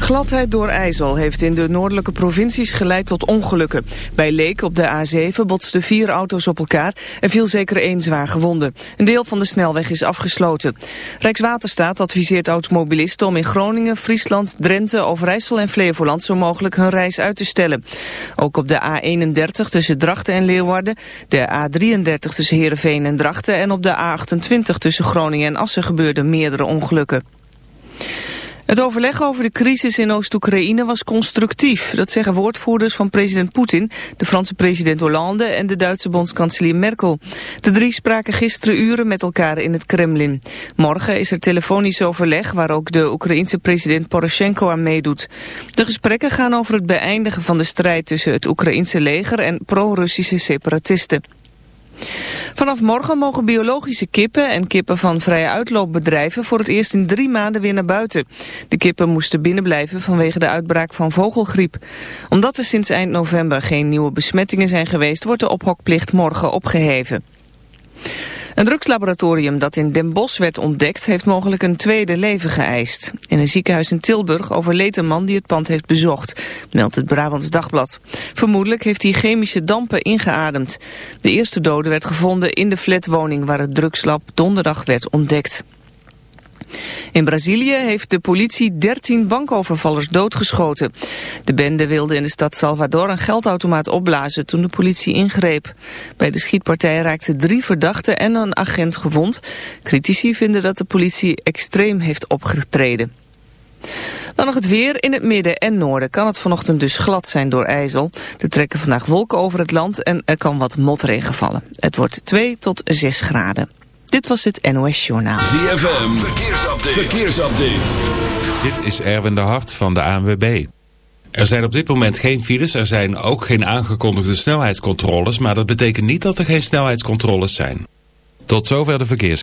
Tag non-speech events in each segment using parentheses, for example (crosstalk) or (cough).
Gladheid door ijzel heeft in de noordelijke provincies geleid tot ongelukken. Bij Leek op de A7 botsten vier auto's op elkaar en viel zeker één zwaar gewonde. Een deel van de snelweg is afgesloten. Rijkswaterstaat adviseert automobilisten om in Groningen, Friesland, Drenthe, Overijssel en Flevoland zo mogelijk hun reis uit te stellen. Ook op de A31 tussen Drachten en Leeuwarden, de A33 tussen Heerenveen en Drachten en op de A28 tussen Groningen en Assen gebeurden meerdere ongelukken. Het overleg over de crisis in Oost-Oekraïne was constructief. Dat zeggen woordvoerders van president Poetin, de Franse president Hollande en de Duitse bondskanselier Merkel. De drie spraken gisteren uren met elkaar in het Kremlin. Morgen is er telefonisch overleg waar ook de Oekraïense president Poroshenko aan meedoet. De gesprekken gaan over het beëindigen van de strijd tussen het Oekraïense leger en pro-Russische separatisten. Vanaf morgen mogen biologische kippen en kippen van vrije uitloopbedrijven voor het eerst in drie maanden weer naar buiten. De kippen moesten binnenblijven vanwege de uitbraak van vogelgriep. Omdat er sinds eind november geen nieuwe besmettingen zijn geweest, wordt de ophokplicht morgen opgeheven. Een drugslaboratorium dat in Den Bosch werd ontdekt... heeft mogelijk een tweede leven geëist. In een ziekenhuis in Tilburg overleed een man die het pand heeft bezocht... meldt het Brabants Dagblad. Vermoedelijk heeft hij chemische dampen ingeademd. De eerste dode werd gevonden in de flatwoning... waar het drugslab donderdag werd ontdekt. In Brazilië heeft de politie 13 bankovervallers doodgeschoten. De bende wilde in de stad Salvador een geldautomaat opblazen toen de politie ingreep. Bij de schietpartij raakten drie verdachten en een agent gewond. Critici vinden dat de politie extreem heeft opgetreden. Dan nog het weer. In het midden en noorden kan het vanochtend dus glad zijn door ijzel. Er trekken vandaag wolken over het land en er kan wat motregen vallen. Het wordt 2 tot 6 graden. Dit was het NOS Journaal. ZFM, verkeersupdate. verkeersupdate. Dit is Erwin de Hart van de ANWB. Er zijn op dit moment geen files, er zijn ook geen aangekondigde snelheidscontroles... maar dat betekent niet dat er geen snelheidscontroles zijn. Tot zover de verkeers.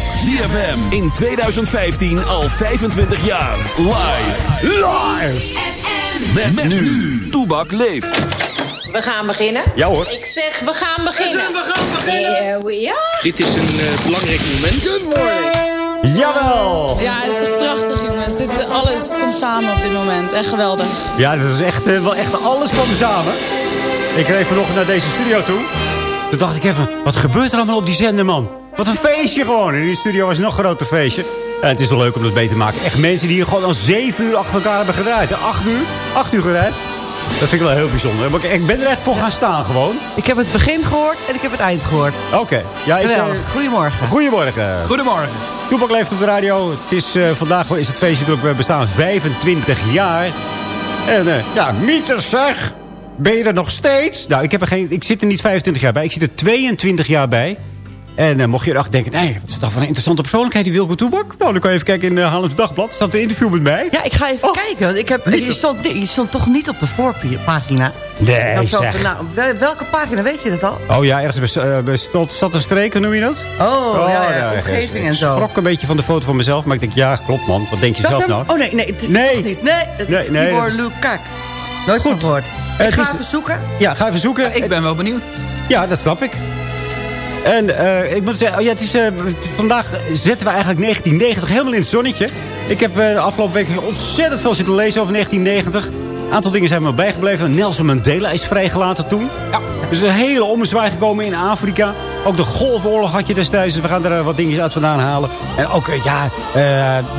ZFM in 2015 al 25 jaar. Live. Live. Met, met nu. Toebak leeft. We gaan beginnen. Ja hoor. Ik zeg, we gaan beginnen. We gaan beginnen. Here we are. Dit is een uh, belangrijk moment. Good morning. Jawel. Ja, het is toch prachtig jongens. Dit, alles komt samen op dit moment. Echt geweldig. Ja, dat is echt, uh, wel echt alles komt samen. Ik reed vanochtend naar deze studio toe. Toen dacht ik even, wat gebeurt er allemaal op die zender, man? Wat een feestje gewoon. In die studio was nog een groter feestje. En het is wel leuk om dat beter te maken. Echt mensen die hier gewoon al zeven uur achter elkaar hebben gedraaid. Acht uur? Acht uur gedraaid. Dat vind ik wel heel bijzonder. Ik ben er echt voor gaan staan gewoon. Ik heb het begin gehoord en ik heb het eind gehoord. Oké. Okay. Ja, ik, uh, Goedemorgen. Goedemorgen. Goedemorgen. Toepak leeft op de radio. Het is, uh, vandaag is het feestje natuurlijk. We bestaan 25 jaar. En uh, ja, Mieter zeg, ben je er nog steeds? Nou, ik, heb er geen, ik zit er niet 25 jaar bij, ik zit er 22 jaar bij. En uh, mocht je erachter denken, nee, wat is dat voor een interessante persoonlijkheid, die Wilco Toebak? Nou, dan kan je even kijken in uh, Haarlems Dagblad. Staat een interview met mij. Ja, ik ga even oh, kijken. Want ik heb, je, stond, je stond toch niet op de voorpagina? Nee, zeg. Van, nou, welke pagina, weet je dat al? Oh ja, ergens bij, uh, bij zat een streek, noem je dat? Oh, oh ja, ja, omgeving en zo. Ik schrok een beetje van de foto van mezelf, maar ik denk, ja, klopt man. Wat denk je dat zelf nou? Oh nee, nee, het is nee. toch niet. Nee, het nee, is nee, is... Lukacs. Nooit Goed. gehoord. Ik ga is... even zoeken. Ja, ga even zoeken. Maar ik ben wel benieuwd. Ja, dat snap ik. En uh, ik moet zeggen, oh ja, het is, uh, vandaag zetten we eigenlijk 1990 helemaal in het zonnetje. Ik heb uh, de afgelopen week ontzettend veel zitten lezen over 1990. Een aantal dingen zijn me bijgebleven. Nelson Mandela is vrijgelaten toen. Ja. Er is een hele ommezwaai gekomen in Afrika. Ook de golfoorlog had je destijds. We gaan er wat dingetjes uit vandaan halen. En ook, ja,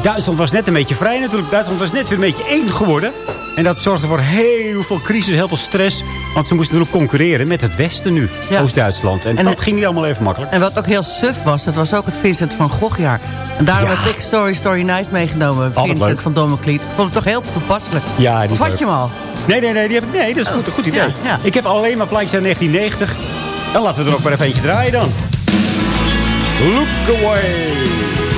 Duitsland was net een beetje vrij natuurlijk. Duitsland was net weer een beetje één geworden. En dat zorgde voor heel veel crisis, heel veel stress. Want ze moesten natuurlijk concurreren met het Westen nu, Oost-Duitsland. En, dat ging niet allemaal even makkelijk. En wat ook heel suf was, dat was ook het Vincent van Gogh jaar. En daarom ja. heb ik Story Story Night meegenomen. Vincent van Domeklied. Ik vond het toch heel toepasselijk. Ja, die of had je hem al? Nee, nee, nee, die heb ik, nee dat is goed, een goed idee. Ja, ik heb alleen maar plaatjes uit 1990. En laten we er ook maar even eentje draaien dan. Look away.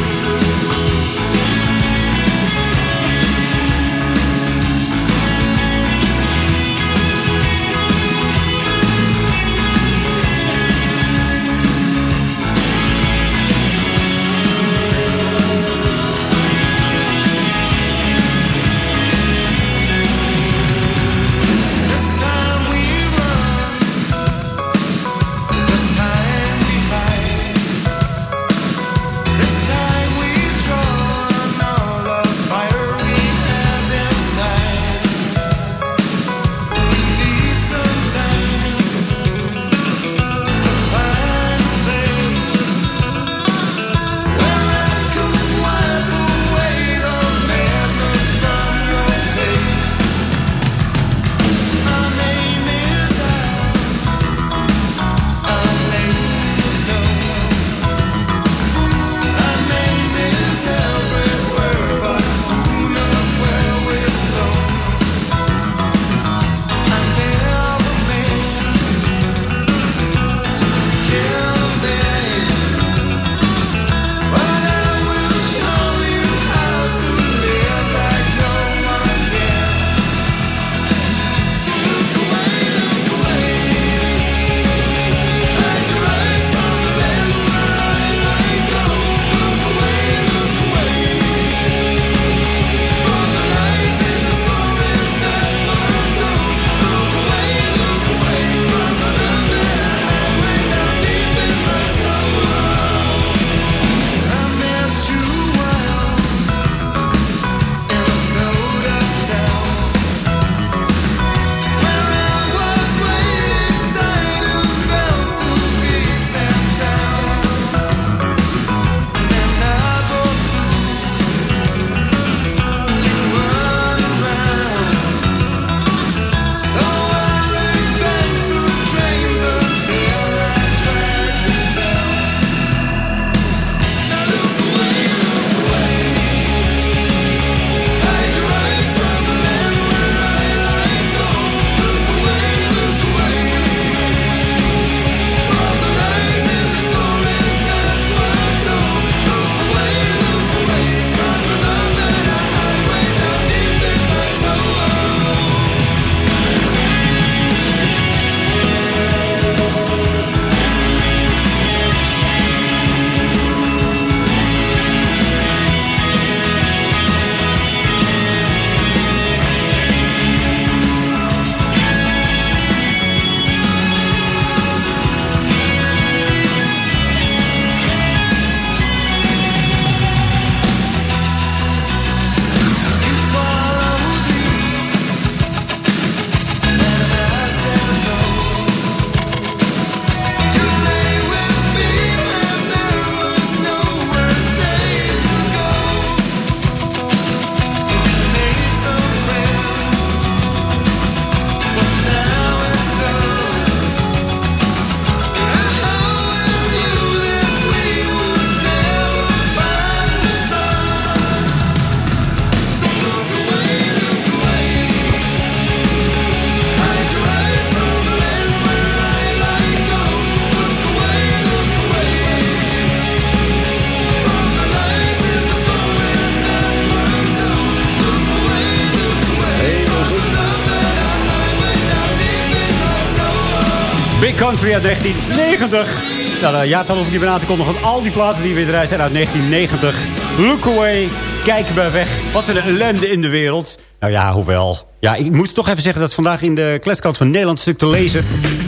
Country uit 1990. Nou, de jaartal hoef ik niet meer aan te kondigen. Al die platen die weer eruit zijn uit 1990. Look away, kijk bij weg. Wat een ellende in de wereld. Nou ja, hoewel. Ja, ik moet toch even zeggen dat vandaag in de kletskant van Nederland stuk te lezen.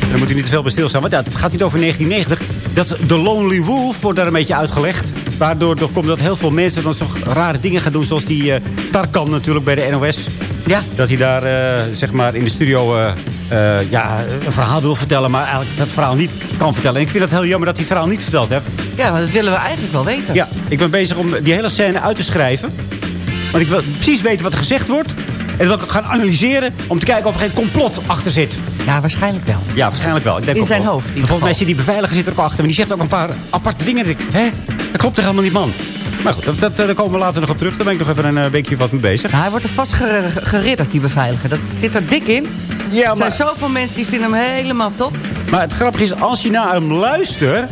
Daar moet u niet te veel bij stilstaan. Want ja, het gaat niet over 1990. Dat The Lonely Wolf wordt daar een beetje uitgelegd. Waardoor komt dat heel veel mensen dan zo rare dingen gaan doen. Zoals die uh, Tarkan natuurlijk bij de NOS. Ja. Dat hij daar uh, zeg maar in de studio uh, ja, een verhaal wil vertellen. Maar eigenlijk dat verhaal niet kan vertellen. En ik vind het heel jammer dat hij het verhaal niet verteld heeft. Ja, maar dat willen we eigenlijk wel weten. Ja, ik ben bezig om die hele scène uit te schrijven. Want ik wil precies weten wat er gezegd wordt. En dat wil ik gaan analyseren om te kijken of er geen complot achter zit. Ja, waarschijnlijk wel. Ja, waarschijnlijk wel. Ik denk in zijn wel. hoofd. Volgens mij zit die beveiliger zit er ook achter. Maar die zegt ook een paar aparte dingen. Hè? Dat klopt toch helemaal niet, man? Maar goed, dat, dat, daar komen we later nog op terug. Daar ben ik nog even een uh, weekje wat mee bezig. Hij wordt er vast geridderd, die beveiliger. Dat zit er dik in. Ja, er zijn zoveel mensen die vinden hem helemaal top. Maar het grappige is, als je naar hem luistert...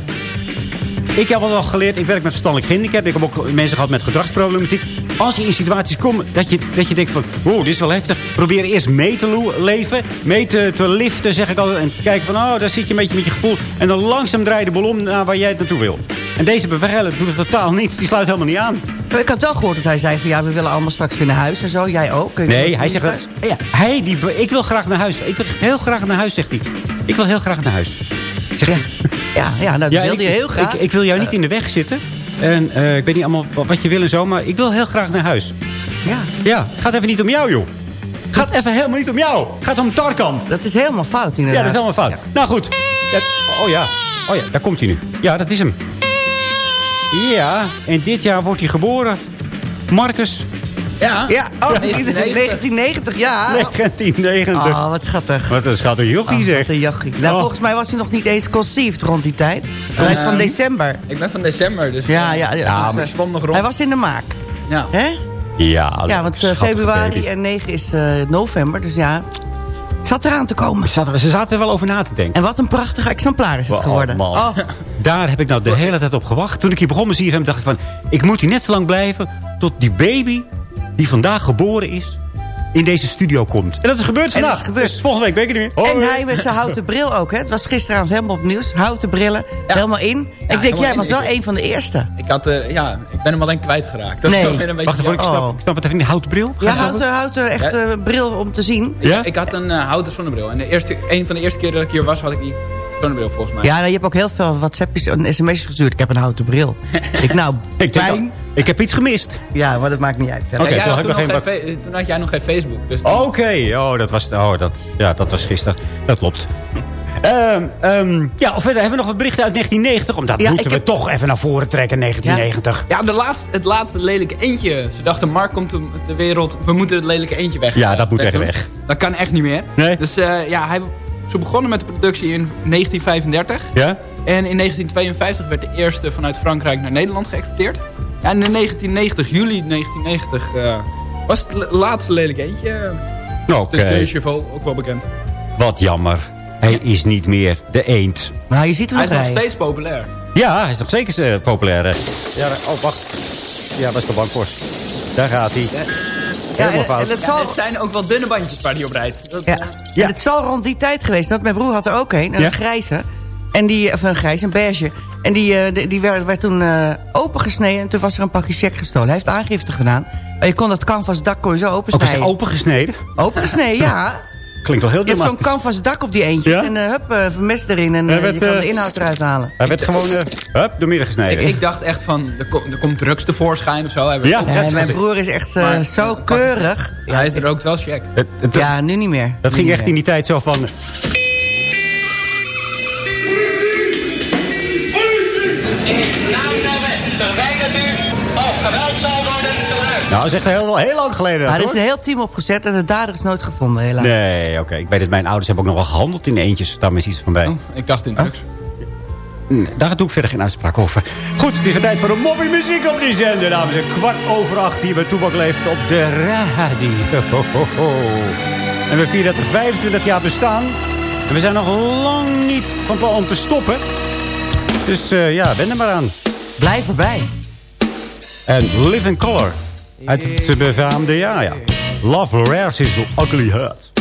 Ik heb al geleerd, ik werk met verstandelijk handicap. Ik heb ook mensen gehad met gedragsproblematiek. Als je in situaties komt dat je, dat je denkt van... Wow, dit is wel heftig. Probeer eerst mee te leven. Mee te, te liften, zeg ik altijd. En kijken van, oh, daar zit je een beetje met je gevoel. En dan langzaam draai je de ballon naar waar jij het naartoe wil. En deze beveiliger doet het totaal niet. Die sluit helemaal niet aan. Ik had wel gehoord dat hij zei van... Ja, we willen allemaal straks weer naar huis en zo. Jij ook. Nee, hij zegt... Dat, ja, hij, die, ik wil graag naar huis. Ik wil heel graag naar huis, zegt hij. Ik wil heel graag naar huis. Zeg, ja. Ja, ja, dat ja, wilde je heel graag. Ik, ik, wil jou niet in de weg zitten. En uh, ik weet niet allemaal wat je wil en zo, maar ik wil heel graag naar huis. Ja. Ja, het gaat even niet om jou, joh. Gaat even helemaal niet om jou. Gaat om Tarkan. Dat is helemaal fout, inderdaad. Ja, dat is helemaal fout. Ja. Nou goed. Ja, oh ja. Oh ja, daar komt hij nu. Ja, dat is hem. Ja, en dit jaar wordt hij geboren. Marcus ja? Ja, oh, (laughs) 1990, ja. 1990. Oh, wat schattig. Wat een schattig jochie, oh, zeg. een jochie. Nou, oh. volgens mij was hij nog niet eens conceived rond die tijd. Hij is van december. Ik ben van december, dus... Ja, ja, ja. ja dus, zwom nog rond. Hij was in de maak. Ja. Hè? Ja, ja, want uh, februari baby. en 9 is uh, november, dus ja... Zat eraan te komen. Ze zaten, ze zaten er wel over na te denken. En wat een prachtig exemplaar is het geworden. Oh, Daar heb ik nou de hele tijd op gewacht. Toen ik hier begon met CFM dacht ik van... Ik moet hier net zo lang blijven tot die baby die vandaag geboren is in deze studio komt. En dat is gebeurd vandaag. is gebeurd. Dus volgende week ben ik er weer. En hij met zijn houten bril ook. Hè? Het was gisteravond helemaal op nieuws. Houten brillen, helemaal in. ik denk, jij was wel een van de eerste. Ik, had, uh, ja, ik ben hem alleen kwijtgeraakt. Dat nee. is een beetje Wacht even, ik snap, oh. ik snap het even niet. Houten bril? ja, houten, houten echte bril om te zien. Ja? Ik, ik had een uh, houten zonnebril. En de eerste, een van de eerste keer dat ik hier was, had ik die zonnebril volgens mij. Ja, nou, je hebt ook heel veel WhatsAppjes en sms'jes gestuurd. Ik heb een houten bril. (laughs) ik nou, ik pijn. Ik heb iets gemist. Ja, maar dat maakt niet uit. Okay, toen, had toen, wat... toen, had jij nog geen Facebook. Dus Oké, okay. oh, dat was, oh, dat, ja, dat was gisteren. Dat klopt. Um, um, ja, of verder hebben we nog wat berichten uit 1990. Omdat ja, moeten we heb... toch even naar voren trekken, 1990. Ja, ja de laatste, het laatste lelijke eentje. Ze dachten, Mark komt de, de wereld, we moeten het lelijke eentje weg. Ja, dat moet echt weg. Dat kan echt niet meer. Nee. Dus uh, ja, hij, ze begonnen met de productie in 1935. Ja? En in 1952 werd de eerste vanuit Frankrijk naar Nederland geëxporteerd. Ja, en in 1990, juli 1990, uh, was het laatste lelijk eentje. Oké. Okay. Dus Cheval, ook wel bekend. Wat jammer. Hij is niet meer de eend. Maar je ziet hem Hij is nog steeds populair. Ja, hij is nog zeker uh, populair. Ja, oh, wacht. Ja, dat is de bankpost. Daar gaat hij. Ja, en, en het, zal... zijn ook wel dunne bandjes waar hij op rijdt. Dat, ja. ja. het zal rond die tijd geweest. Dat mijn broer had er ook een, een ja? grijze. En die, of een grijs, een beige. En die, uh, die werd, werd toen uh, opengesneden en toen was er een pakje check gestolen. Hij heeft aangifte gedaan. En je kon dat canvasdak kon je zo opensnijden. Ook opengesneden? Opengesneden, ja. (laughs) Klinkt wel heel Je hebt zo'n canvas dak op die eentjes. Ja? En uh, hup, uh, vermest erin. En uh, werd, je kan de inhoud eruit halen. Hij werd gewoon hup, door midden gesneden. Ik, ik, dacht echt van, er, ko er komt drugs tevoorschijn of zo. Hij ja. Nee, mijn broer is echt maar, zo keurig. Ja, hij rookt wel check. Het, het, ja, nu niet meer. Dat nu ging echt meer. in die tijd zo van... Nou, dat is echt heel, heel lang geleden. Maar er is een heel team opgezet en de dader is nooit gevonden, helaas. Nee, oké. Ik weet het, mijn ouders hebben ook nog wel gehandeld in eentjes. Daar is iets van bij. Oh, ik dacht in drugs. Nee, daar doe ik verder geen uitspraak over. Goed, het is tijd voor de moppie muziek op die zender, dames en Kwart over acht hier bij Toebak leeft op de radio. En we vieren dat 25 jaar bestaan. En we zijn nog lang niet van plan om te stoppen. Dus uh, ja, ben er maar aan. Blijf erbij. En Live in Color. Uit het befaamde jaar, ja. Love Rares is Ugly Hurt.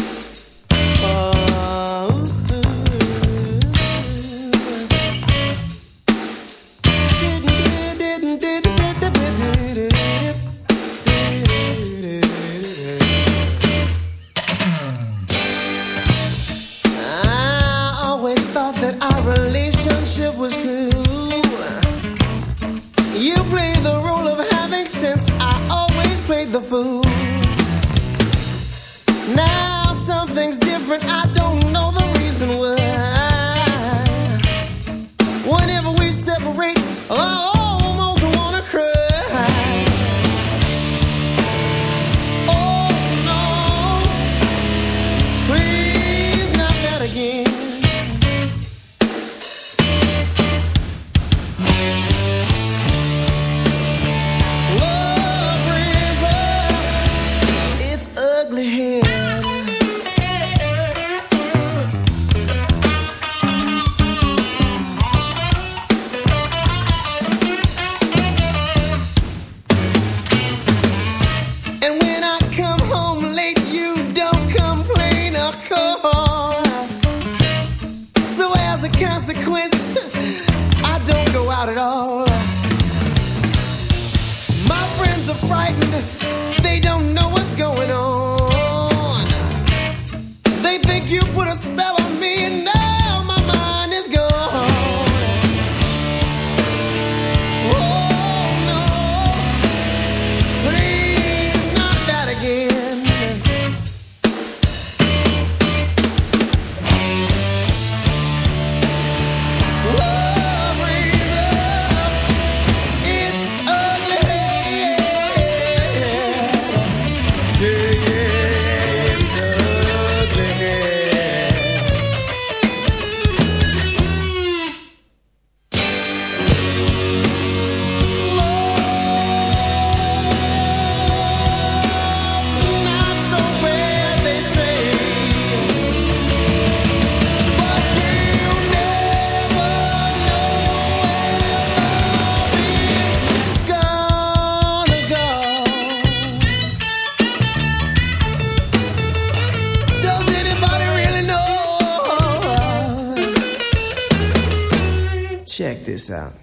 Peace out.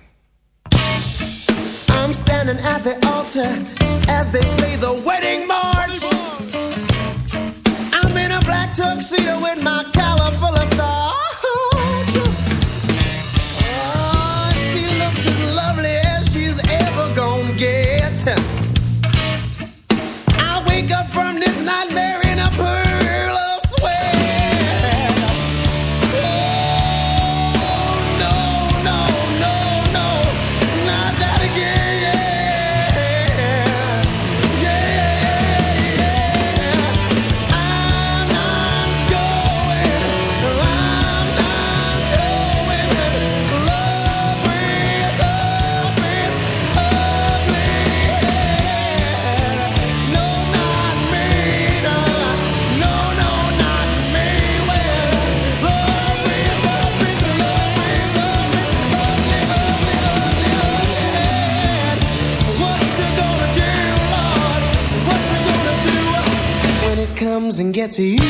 and get to you.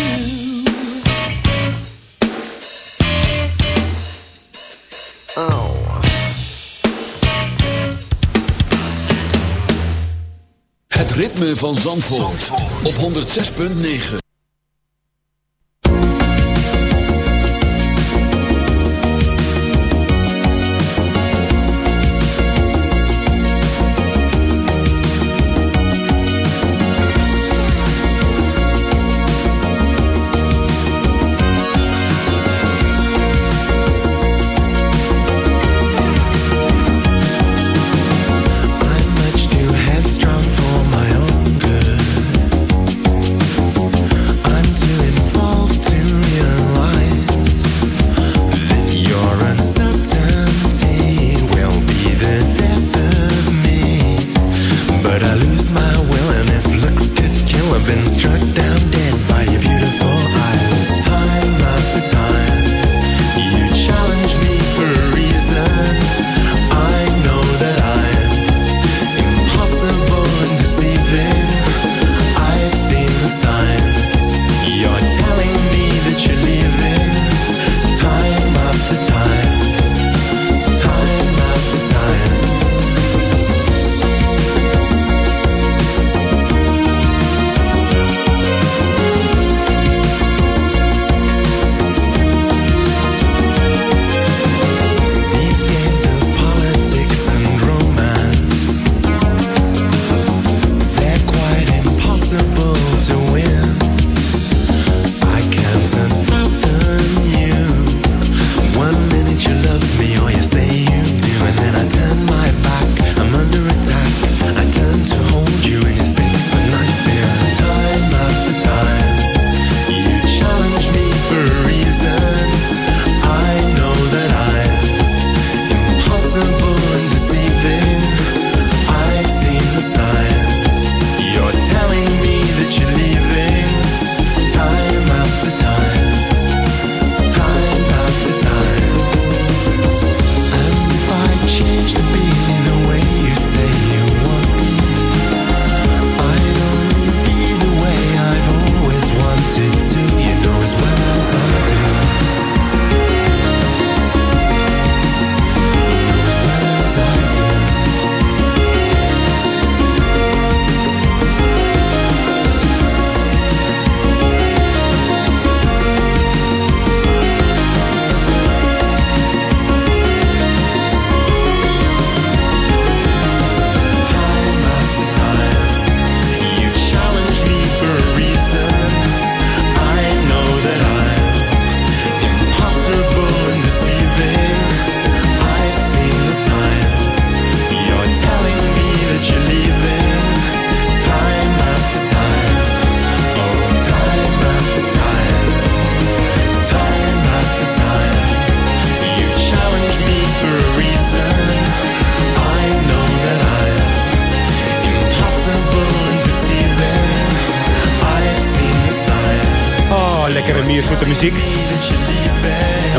Oh. Het ritme van Zandvoort, Zandvoort. op 106.9.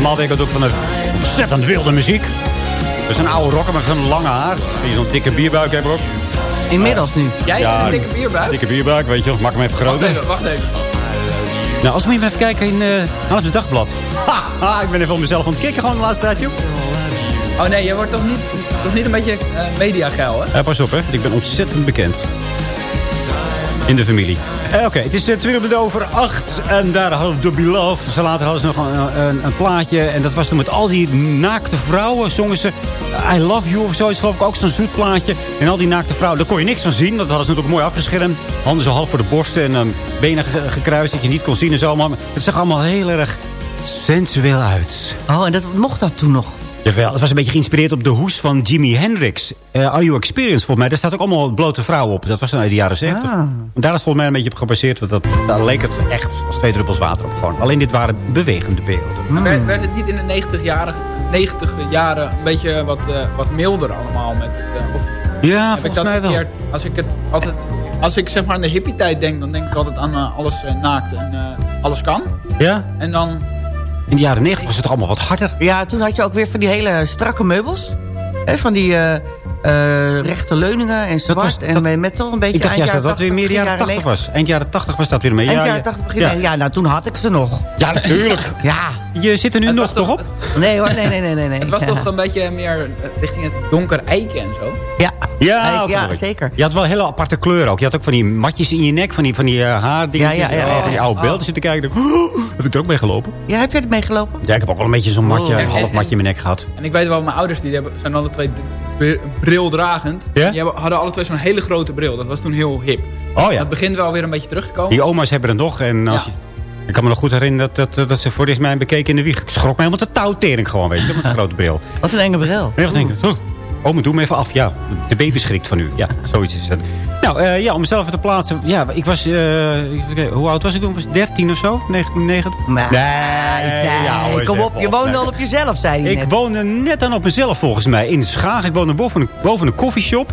Normaal weet ik het ook van een ontzettend wilde muziek. Dus een oude rocker met zo'n lange haar. Die zo'n dikke bierbuik heeft ook. Inmiddels nu. Jij Ja, hebt een dikke bierbuik? Dikke bierbuik, weet je wel. Maak hem even Wacht groter. even, wacht even. Nou, als we even kijken in uh, het Dagblad. Haha, ik ben even op mezelf aan het kicken gewoon de laatste tijd, joh. Oh nee, je wordt toch niet, toch niet een beetje uh, mediageil, hè? Ja, pas op, hè. Ik ben ontzettend bekend. In de familie. Eh, Oké, het is uh, twee minuten over acht. En daar hadden we The Beloved. Dus later hadden ze nog een, een, een, plaatje. En dat was toen met al die naakte vrouwen. Zongen ze I Love You of zoiets. Geloof ik ook zo'n zoet plaatje. En al die naakte vrouwen. Daar kon je niks van zien. Dat hadden ze natuurlijk mooi afgeschermd. Handen zo half voor de borsten. En um, benen ge gekruist. Dat je niet kon zien en zo. Maar het zag allemaal heel erg sensueel uit. Oh, en dat mocht dat toen nog? Jawel, het was een beetje geïnspireerd op de hoes van Jimi Hendrix. Uh, Are You Experienced, volgens mij. Daar staat ook allemaal blote vrouwen op. Dat was dan uit de jaren 70. Ah. En daar is volgens mij een beetje op gebaseerd. Want dat, daar leek het echt als twee druppels water op. Gewoon. Alleen dit waren bewegende beelden. Mm. Werd, werd het niet in de 90 jaren, 90 jaren een beetje wat, uh, wat milder allemaal? Met, uh, of ja, volgens ik dat mij wel. Als ik, het altijd, als ik zeg maar aan de hippie tijd denk, dan denk ik altijd aan uh, alles naakt en alles kan. Ja? En dan in de jaren 90 was het allemaal wat harder. Ja, toen had je ook weer van die hele strakke meubels. Van die uh, uh, rechte leuningen en zwart was, en met metal. Een beetje ik dacht juist dat dat weer meer jaren 80 9. was. Eind jaren 80 was dat weer mee. Eind ja, jaren 80 begin ja. ja, nou toen had ik ze nog. Ja, natuurlijk. (laughs) ja. Je zit er nu het nog toch op? Nee hoor, nee, nee, nee. nee, nee. Het was ja. toch een beetje meer richting het donker eiken en zo? Ja, ja, Eik, ja zeker. Je had wel hele aparte kleuren ook. Je had ook van die matjes in je nek, van die, van die uh, haardingen. Ja, ja, ja, ja, Van die oude beelden oh. zitten kijken. Oh, heb ik er ook mee gelopen? Ja, heb je er mee gelopen? Ja, ik heb ook wel een beetje zo'n matje, oh. een half matje in mijn nek gehad. En ik weet wel, mijn ouders die hebben, zijn alle twee brildragend. Ja? Die hebben, hadden alle twee zo'n hele grote bril. Dat was toen heel hip. Oh ja. Dat begint wel weer een beetje terug te komen. Die oma's hebben er nog. En als ja. je, ik kan me nog goed herinneren dat, dat, dat ze voor dit mij bekeken in de wieg. Ik schrok me helemaal te touwtering gewoon, weet je. Met een (laughs) grote bril. Wat een enge bril. Echt denk ik, oh, doe me even af. Ja, de baby schrikt van u. Ja, zoiets is het. Nou, uh, ja, om mezelf even te plaatsen. Ja, ik was, uh, hoe oud was ik toen? Was 13 of zo? 1990? Nee, nee, nee ja, hoor, kom op. Je woonde al op jezelf, zei je Ik net. woonde net aan op mezelf, volgens mij. In Schaag. Ik woonde boven een, boven een koffieshop.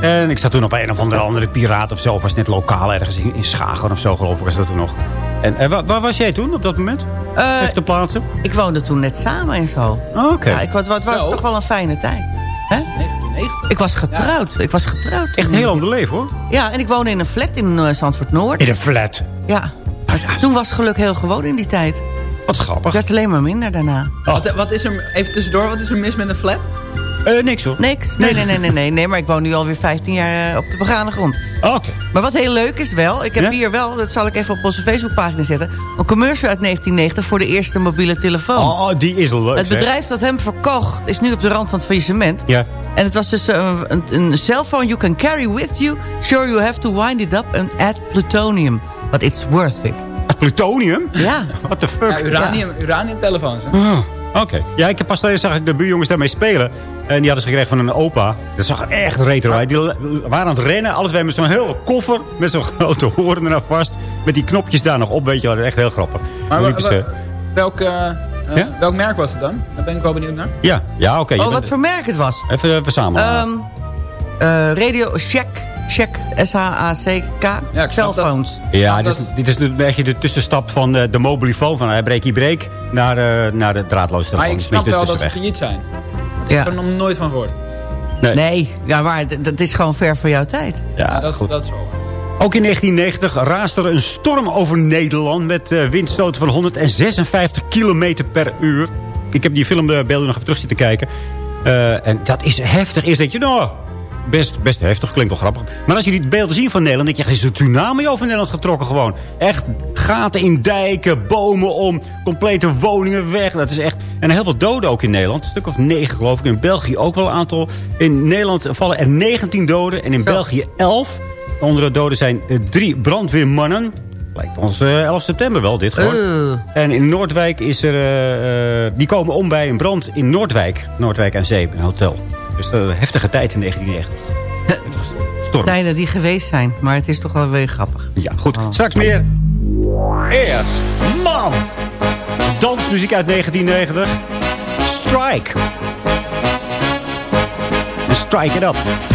En ik zat toen op een of andere andere piraat of zo. Of was net lokaal ergens in, in Schagen of zo, geloof ik. Was dat toen nog. En uh, waar, waar, was jij toen op dat moment? Uh, even te plaatsen? Ik woonde toen net samen en zo. Oké. Okay. Ja, ik, het was Zo. toch wel een fijne tijd. Hè? 1990. Ik was getrouwd. Ik was getrouwd. Echt een heel ander leven, hoor. Ja, en ik woonde in een flat in uh, Zandvoort Noord. In een flat? Ja. Maar toen was geluk heel gewoon in die tijd. Wat grappig. Het werd alleen maar minder daarna. Oh. Wat, wat, is er, even tussendoor, wat is er mis met een flat? Uh, niks hoor. Niks. Nee, nee, nee, nee, nee, nee. Maar ik woon nu alweer 15 jaar uh, op de begane grond. Oké. Okay. Maar wat heel leuk is wel, ik heb ja? hier wel, dat zal ik even op onze Facebookpagina zetten, een commercial uit 1990 voor de eerste mobiele telefoon. Oh, die is leuk. Het bedrijf dat hem verkocht is nu op de rand van het faillissement. Ja. En het was dus een, een, een cellphone you can carry with you. Sure you have to wind it up and add plutonium. But it's worth it. Plutonium? Ja. What the fuck? Ja, uranium, ja. uraniumtelefoons. Oh, Oké. Okay. Ja, ik heb pas geleden zag ik de buurjongens daarmee spelen. En die hadden ze gekregen van een opa. Dat zag er echt retro uit. Die waren aan het rennen. Alles met zo'n hele koffer. Met zo'n grote hoorn eraan vast. Met die knopjes daar nog op. Weet je wel. Echt heel grappig. Maar ze... welk, uh, ja? welk merk was het dan? Daar ben ik wel benieuwd naar. Ja, ja oké. Okay. Oh, wat voor merk het was? Even, samen. Um, uh, Radio Shack. Check, S-H-A-C-K, ja, cellphones. Ja, dit is, dit is een beetje de tussenstap van uh, de mobilifoon. Van uh, break je break naar, uh, naar de draadloze telefoon. Maar ik snap wel dat ze failliet zijn. Ik heb er nog nooit van gehoord. Nee, nee ja, maar dat is gewoon ver voor jouw tijd. Ja, ja dat, goed. dat is wel Ook in 1990 raast er een storm over Nederland... met windstoten van 156 km per uur. Ik heb die filmbeelden nog even terug zitten kijken. en dat is heftig. Eerst denk je, nou, best, best heftig, klinkt wel grappig. Maar als je die beelden ziet van Nederland, denk je, is een tsunami over Nederland getrokken gewoon. Echt gaten in dijken, bomen om, complete woningen weg. Dat is echt, en heel veel doden ook in Nederland. Een stuk of negen geloof ik. In België ook wel een aantal. In Nederland vallen er 19 doden en in Zo. België 11. Onder de doden zijn uh, drie brandweermannen. Lijkt ons uh, 11 september wel, dit gewoon. Uh. En in Noordwijk is er... Uh, die komen om bij een brand in Noordwijk. Noordwijk aan Zee, een hotel. Dus een heftige tijd in 1990. Storm. Tijden die geweest zijn, maar het is toch wel weer grappig. Ja, goed. Oh. Straks meer. Eerst, man! Dansmuziek uit 1990. Strike. Strike it up.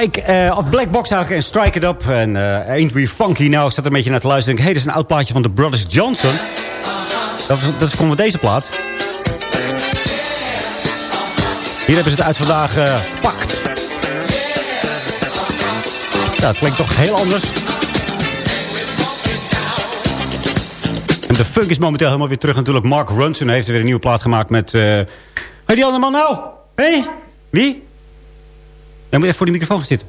Strike, eh, of Black Box eigenlijk, en Strike It Up. En eh Ain't We Funky Now. Ik zat een beetje naar te luisteren. Denk, hey, dat is een oud plaatje van de Brothers Johnson. Dat is, dat komt van deze plaat. Hier hebben ze het uit vandaag eh pakt. Ja, het klinkt toch heel anders. En de funk is momenteel helemaal weer terug. Natuurlijk, Mark Ronson heeft er weer een nieuwe plaat gemaakt met... eh hey, die andere man nou? Hé? Wie? Jij moet even voor die microfoon gaan zitten.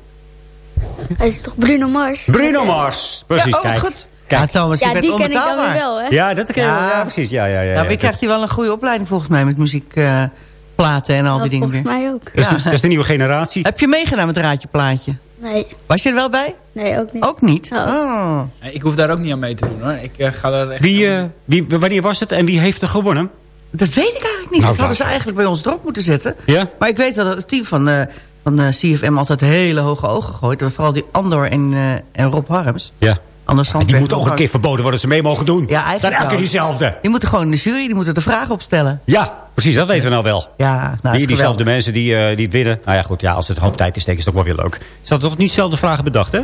Hij is toch Bruno Mars? Bruno Mars. Precies, Ja, oh, kijk. goed. Kijk. Ja, Thomas, je Ja, bent die ken ik dan weer onbetaalbaar. wel, hè? Ja, dat ken je Ja. ja. precies. Ja, ja, ja, Nou, ja. wie krijgt hij wel een goede opleiding volgens mij met muziekplaten en al die dingen. Volgens mij ook. Dat, is de, dat is de nieuwe generatie. Heb je meegedaan met Raadje Plaatje? Nee, Was je er wel bij? nee, ook niet. Ook niet? Oh. Oh. Nee, Ik hoef daar ook niet aan mee te doen hoor. Ik eh, ga daar echt... Wie, eh, wie, wanneer was het en wie heeft er gewonnen? Dat weet ik eigenlijk niet. Nou, dat hadden ze eigenlijk bij ons erop moeten zetten. Ja? Maar ik weet wel dat het team van, eh, van eh, CFM altijd hele hoge ogen gooit. Vooral die Andor en, eh, en Rob Harms. Ja. Anders En die moeten ook een keer verboden worden dat ze mee mogen doen. Ja, eigenlijk Dan elke keer diezelfde. Die moeten gewoon in de jury, die moeten de vragen opstellen. Ja, precies, dat weten we nou wel. Ja, nou, die, diezelfde mensen die, eh, die het winnen. Nou ja, goed, ja, als het hoop tijd is, denk ik, is het ook wel weer leuk. Ze hadden toch niet dezelfde vragen bedacht, hè?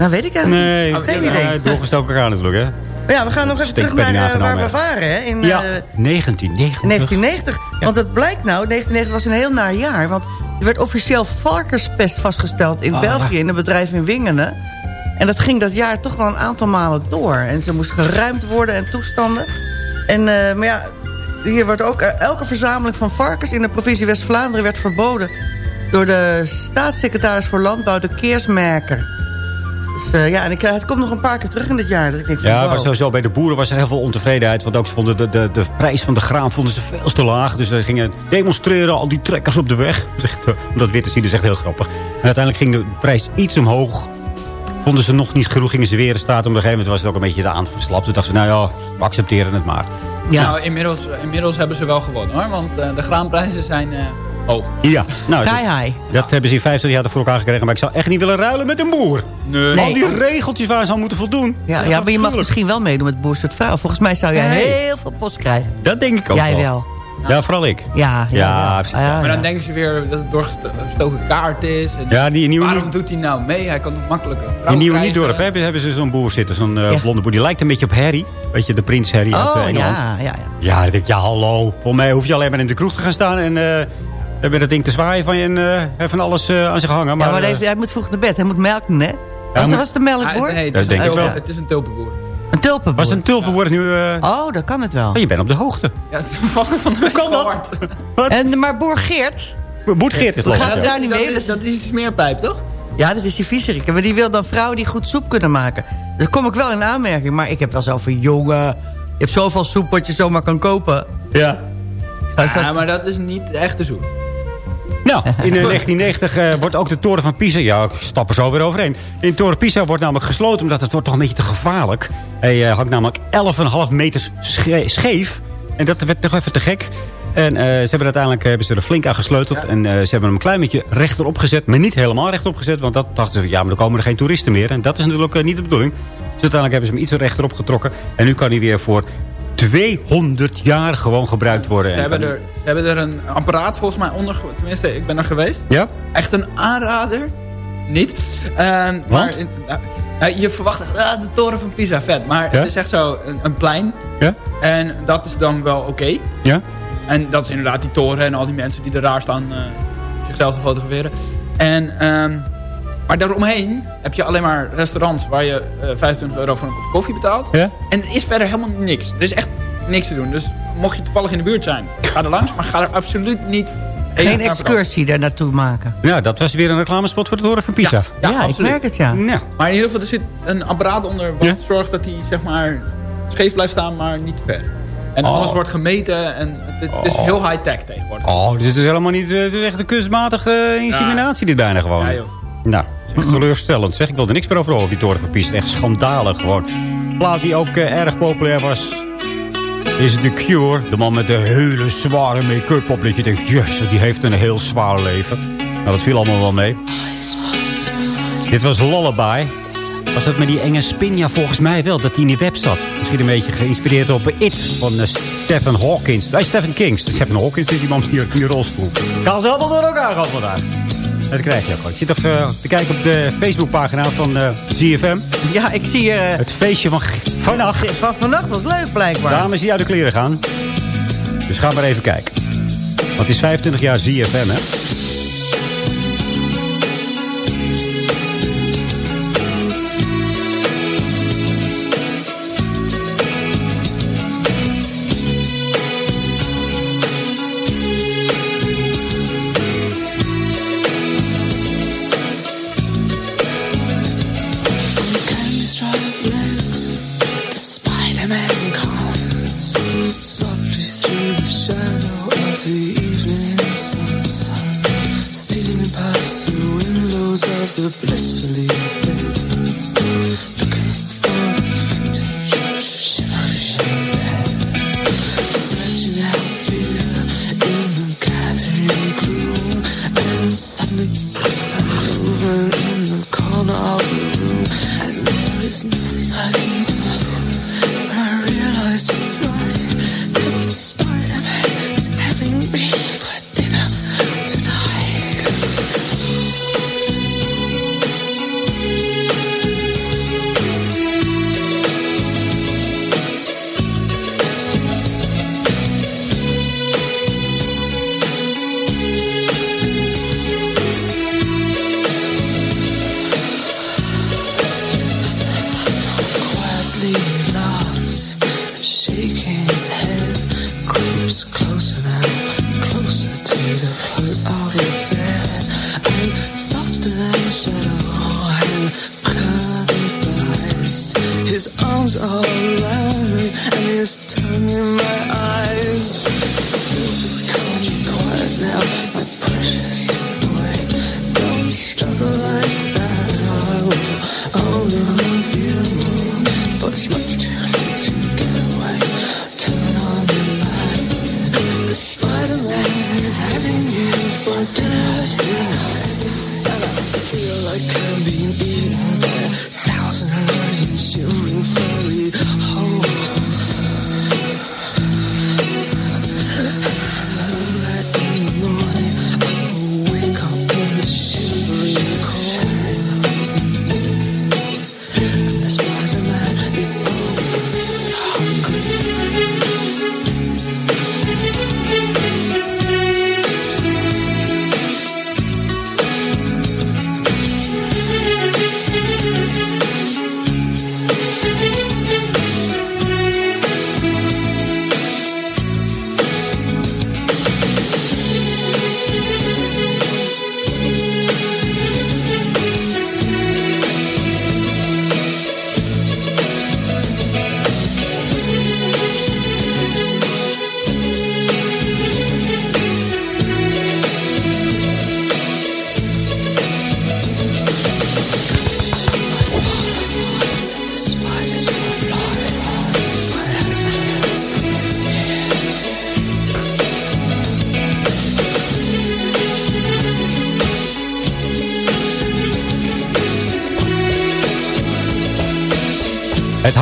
Nou, weet ik eigenlijk Nee, niet. Geen ja, idee. doorgestoken natuurlijk, hè? Maar ja, we gaan nog even terug naar eh, waar we waren, hè? In, Ja, eh, 1990. 1990. Want het blijkt nou, 1990 was een heel naar jaar. Want er werd officieel varkenspest vastgesteld in Ah. België... in een bedrijf in Wingenen. En dat ging dat jaar toch wel een aantal malen door. En ze moest geruimd worden en toestanden. En, eh, maar ja, hier wordt ook... elke verzameling van varkens in de provincie West-Vlaanderen werd verboden... door de staatssecretaris voor Landbouw, de Keersmerker. Dus eh, ja, en ik, eh, het komt nog een paar keer terug in dit jaar. Dat ik denk van, Ja, wow. maar sowieso bij de boeren was er heel veel ontevredenheid. Want ook ze vonden de, de, de prijs van de graan vonden ze veel te laag. Dus ze gingen demonstreren, al die trekkers op de weg. Echt, eh, om dat weer te zien, dat is echt heel grappig. En uiteindelijk ging de prijs iets omhoog. Vonden ze nog niet genoeg, gingen ze weer in staat. Op een gegeven moment was het ook een beetje de aandacht verslapt. Toen dachten ze, nou ja, we accepteren het maar. Nou, inmiddels, inmiddels hebben ze wel gewonnen hoor. Want eh, de graanprijzen zijn eh, hoog. Ja, nou, dat, high. dat hebben ze in 50 jaar voor elkaar gekregen. Maar ik zou echt niet willen ruilen met een boer. Nee. Al die regeltjes waar ze aan moeten voldoen. Ja, ja maar je mag misschien wel meedoen met Boer Zoekt Vrouw. Volgens mij zou jij Nee. heel veel post krijgen. Dat denk ik ook Jij wel. wel. Ja, vooral ik. Ja, ja, Ja, ja. Ah, Maar ja. dan denken ze weer dat het doorgestoken kaart is. En Ja, die nieuwe- waarom doet hij nou mee? Hij kan nog makkelijker In vrouwen Nieuwe krijgen. Niedorp hebben, hebben ze zo'n boer zitten. Zo'n eh, Ja. blonde boer. Die lijkt een beetje op Harry. Weet je, de prins Harry uit eh, Oh, Engeland. ja, ja, ja. Ja, dan denk ik, ja hallo. Voor mij hoef je alleen maar in de kroeg te gaan staan. En uh, met dat ding te zwaaien van je. En uh, van alles uh, aan zich hangen. Maar, ja, maar hij, hij moet vroeg naar bed. Hij moet melken, hè? Was, moet- was het de melkboer? Ah, nee, het Dat is, denk een ik tulpen- wel. het is een tulpenboer. Een tulpenboer. was het een tulpenboer nu... Uh... Oh, dat kan het wel. Oh, je bent op de hoogte. Ja, het is toevallig van de week kan dat? En, maar boer Geert... Boet Geert is geloof Gaat ja. daar niet dat, mee? is, dat is die smeerpijp, toch? Ja, dat is die viezerik. Maar die wil dan vrouwen die goed soep kunnen maken. Daar kom ik wel in aanmerking. Maar ik heb wel zo van, jongen... Je hebt zoveel soep wat je zomaar kan kopen. Ja. Ja, Ja, maar dat is niet de echte zoek. Nou, in eh, (laughs) 1990 eh, wordt ook de toren van Pisa... Ja, ik stap er zo weer overheen. In de toren Pisa wordt namelijk gesloten... omdat het wordt toch een beetje te gevaarlijk. Hij eh, hangt namelijk 11,5 meter sche- scheef. En dat werd toch even te gek. En eh, ze hebben uiteindelijk hebben ze er flink aan gesleuteld. Ja. En eh, ze hebben hem een klein beetje rechterop gezet. Maar niet helemaal rechterop gezet. Want dat dachten ze, ja, maar dan komen er geen toeristen meer. En dat is natuurlijk eh, niet de bedoeling. Dus uiteindelijk hebben ze hem iets rechterop getrokken. En nu kan hij weer voor 200 jaar gewoon gebruikt worden. Ze En hebben, er, ze hebben er een apparaat volgens mij onder... Tenminste, ik ben er geweest. Ja? Echt een aanrader. Niet. Ehm, maar, in- nou, nou, je verwacht echt, ah, de toren van Pisa, vet. Maar Ja? het is echt zo een, een plein. Ja? En dat is dan wel oké. Ja? En dat is inderdaad die toren en al die mensen die er raar staan eh, zichzelf te fotograferen. En, ehm, maar daaromheen heb je alleen maar restaurants waar je eh 25 euro voor een kop koffie betaalt. Ja? En er is verder helemaal niks. Er is echt niks te doen. Dus mocht je toevallig in de buurt zijn, ga er langs. Maar ga er absoluut niet Geen excursie daar naartoe maken. Ja, dat was weer een reclamespot voor de toren van Pisa. Ja, Ja, ik merk het, ja. Ja. Maar in ieder geval, er zit een apparaat onder wat Ja? zorgt dat hij zeg maar scheef blijft staan, maar niet te ver. En Oh. alles wordt gemeten en het, het is heel high-tech tegenwoordig. Oh, dit is helemaal niet... eh, Dit is echt een kunstmatige inseminatie dit bijna gewoon. Ja, joh. Nou, Zeg, ik wil er niks meer over horen, die toren van Pisa. Echt schandalig gewoon. Plaat die ook eh, erg populair was... is The Cure. De man met de hele zware make-up op. Dat je denkt, die heeft een heel zwaar leven. Nou, dat viel allemaal wel mee. Dit was Lullaby. Was dat met die enge spin? Ja, volgens mij wel, dat hij in die web zat. Misschien een beetje geïnspireerd op It van eh, Stephen Hawkins. Nee, Stephen King. Stephen Hawkins is iemand hier in die rolstoel. Gaan ze allemaal door elkaar vandaag. Dat krijg je ook. Je zit toch eh, te kijken op de Facebookpagina van eh ZFM. Ja, ik zie... eh, Het feestje van vannacht. van vannacht was leuk blijkbaar. Dames die uit de kleren gaan. Dus ga maar even kijken. Want het is 25 jaar ZFM, hè?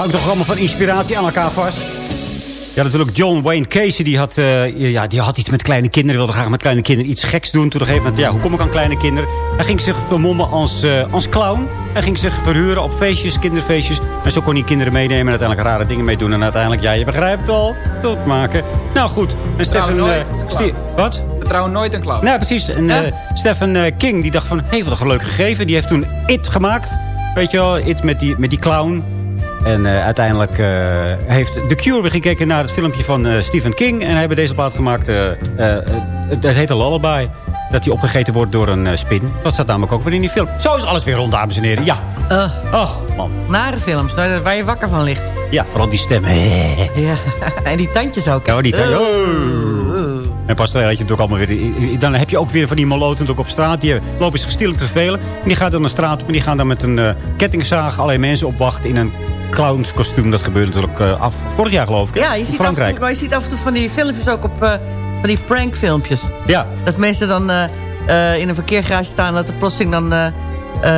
Hangt toch allemaal van inspiratie aan elkaar vast. Ja, natuurlijk John Wayne Casey, die had, eh, ja, die had iets met kleine kinderen. wilde graag met kleine kinderen iets geks doen. Toen op een gegeven moment, ja, hoe kom ik aan kleine kinderen? Hij ging zich vermommen als, eh, als clown. Hij ging zich verhuren op feestjes, kinderfeestjes. En zo kon hij kinderen meenemen en uiteindelijk rare dingen mee doen. En uiteindelijk, ja, je begrijpt het al, dood maken. Nou goed, en Stephen... nooit eh, wat? We trouwen nooit een clown. Nou, precies. En Stephen King die dacht van, hé, hey, wat een leuk gegeven. Die heeft toen It gemaakt. Weet je wel, It met die, met die clown. En eh, uiteindelijk eh, heeft The Cure weer gekeken naar het filmpje van eh, Stephen King. En hebben deze plaat gemaakt. het het heet een lullaby. Dat hij opgegeten wordt door een spin. Dat staat namelijk ook weer in die film. Zo is alles weer rond, dames en heren. Ja. Oh, man. Nare films, waar je wakker van ligt. Ja, vooral die stem. Ja, (laughs) en die tandjes ook. Ja, die tandjes. En pas had je natuurlijk allemaal weer... Dan heb je ook weer van die moloten ook op straat. Die lopen zich stierlijk te vervelen. En die gaan dan de straat op. En die gaan dan met een kettingzaag allerlei mensen opwachten in een clownskostuum. Dat gebeurde natuurlijk eh, af vorig jaar geloof ik. hè? Ja, je in ziet, af en Frankrijk. toe, maar je ziet af en toe van die filmpjes ook op... eh, van die prankfilmpjes. Ja. Dat mensen dan eh, eh, in een verkeergarage staan... dat er plotseling dan eh,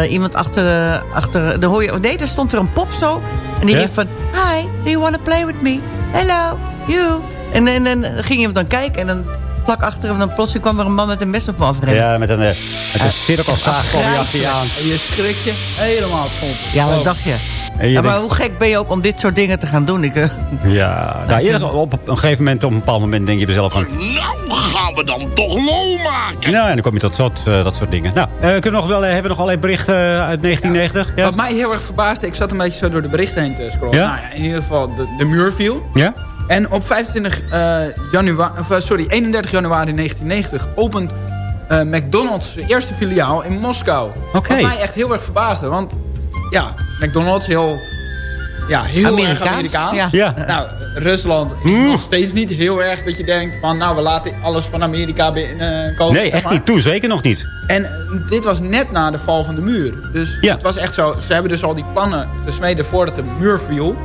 eh, iemand achter... de achter de hoor je, nee, daar stond er een pop zo. En die Ja? riep van... Hi, do you want to play with me? Hello, you. En, en, en dan ging iemand dan kijken en dan vlak achter hem. Dan plotseling kwam er een man met een mes op me afrennen. Ja, met een, met een cirkelzaag kwam hij achter je aan. En je schrikt je helemaal vol. Ja, wat dacht je? En je Ja, maar denkt- hoe gek ben je ook om dit soort dingen te gaan doen? Ik, eh, Ja, nou, eerder, op een gegeven moment, op een bepaald moment denk je bij jezelf van... Nou gaan we dan toch lol maken. Nou, en dan kom je tot zot, eh, dat soort dingen. Nou, eh, kunnen we nog wel, eh, hebben we nog allerlei berichten uit 1990? Ja? Wat mij heel erg verbaasde, ik zat een beetje zo door de berichten heen te scrollen. Ja? Nou ja, in ieder geval, de, de muur viel. Ja? En op 25 eh, januari, of, sorry, 31 januari 1990 opent eh, McDonald's zijn eerste filiaal in Moskou. Oké. Wat mij echt heel erg verbaasde. Want ja, McDonald's heel, ja, heel Amerikaans, erg Amerikaans. ja. Ja. Nou, Rusland is nog steeds niet heel erg dat je denkt van... nou, we laten alles van Amerika binnen komen. Nee, echt maar. niet. Toe, zeker nog niet. En eh, dit was net na de val van de muur. Dus Ja. het was echt zo... Ze hebben dus al die plannen gesmeden voordat de muur viel.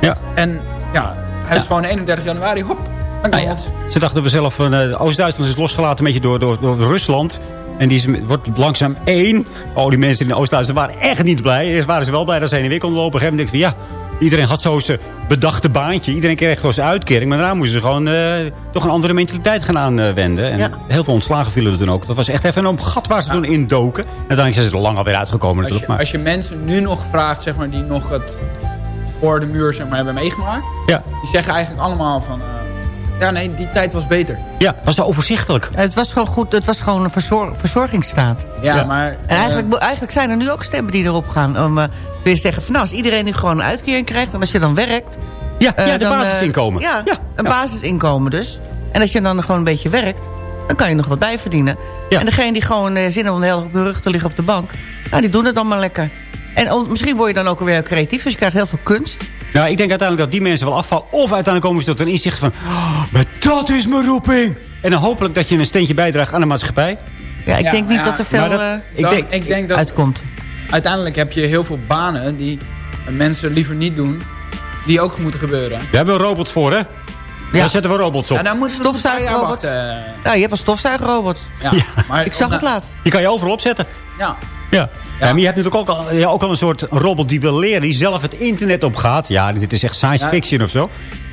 Ja. En ja, hij is gewoon 31 januari, hop, McDonald's. Ze dachten we zelf van eh, Oost-Duitsland is losgelaten een beetje door, door, door Rusland. En die is, wordt langzaam één. Oh, die mensen in Oost-Duitsland waren echt niet blij. Eerst waren ze wel blij dat ze heen en weer konden lopen. Op een gegeven moment denk ik van ja, iedereen had zo zijn bedachte baantje. Iedereen kreeg gewoon zijn uitkering. Maar daarna moesten ze gewoon eh, toch een andere mentaliteit gaan aanwenden. En Ja. heel veel ontslagen vielen er toen ook. Dat was echt even een gat waar ze toen in doken. En uiteindelijk zijn ze er lang alweer uitgekomen Als natuurlijk. je, Maar, als je mensen nu nog vraagt, zeg maar, die nog het voor de muur zeg maar, hebben meegemaakt. ja. Die zeggen eigenlijk allemaal van... eh, ja, nee, die tijd was beter. ja, was zo overzichtelijk. het was gewoon goed. Het was gewoon een verzor verzorgingsstaat. Ja, Ja. maar... En eh, eigenlijk, eigenlijk zijn er nu ook stemmen die erop gaan. Om eh, weer te zeggen van nou, als iedereen nu gewoon een uitkering krijgt. En als je dan werkt. Ja, eh, ja de dan, eh, basisinkomen. ja, ja. een basisinkomen dus. En als je dan gewoon een beetje werkt. Dan kan je nog wat bijverdienen. Ja. En degene die gewoon eh, zin om de hele rug te liggen op de bank. Nou, die doen het dan maar lekker. En misschien word je dan ook weer creatief. Dus je krijgt heel veel kunst. Nou, ik denk uiteindelijk dat die mensen wel afvallen. Of uiteindelijk komen ze tot een inzicht van... "Oh, maar dat is mijn roeping! En dan hopelijk dat je een steentje bijdraagt aan de maatschappij. Ja, ik Ja, denk niet ja, dat er veel dat- eh, ik dan- denk- ik denk dat uitkomt. uiteindelijk heb je heel veel banen die mensen liever niet doen. Die ook moeten gebeuren. We hebben robots voor, hè? Daar zetten we robots op. Ja, daar moeten we nog een paar jaar Stofzuigerrobot. wachten. Ja, je hebt een stofzuigerrobot. Ja, maar Ik zag het laatst. Die kan je overal opzetten. Ja, Ja. ja. maar je hebt natuurlijk ook al, ja, ook al een soort robot die wil leren. Die zelf het internet op gaat. Ja, dit is echt science Ja. fiction of zo.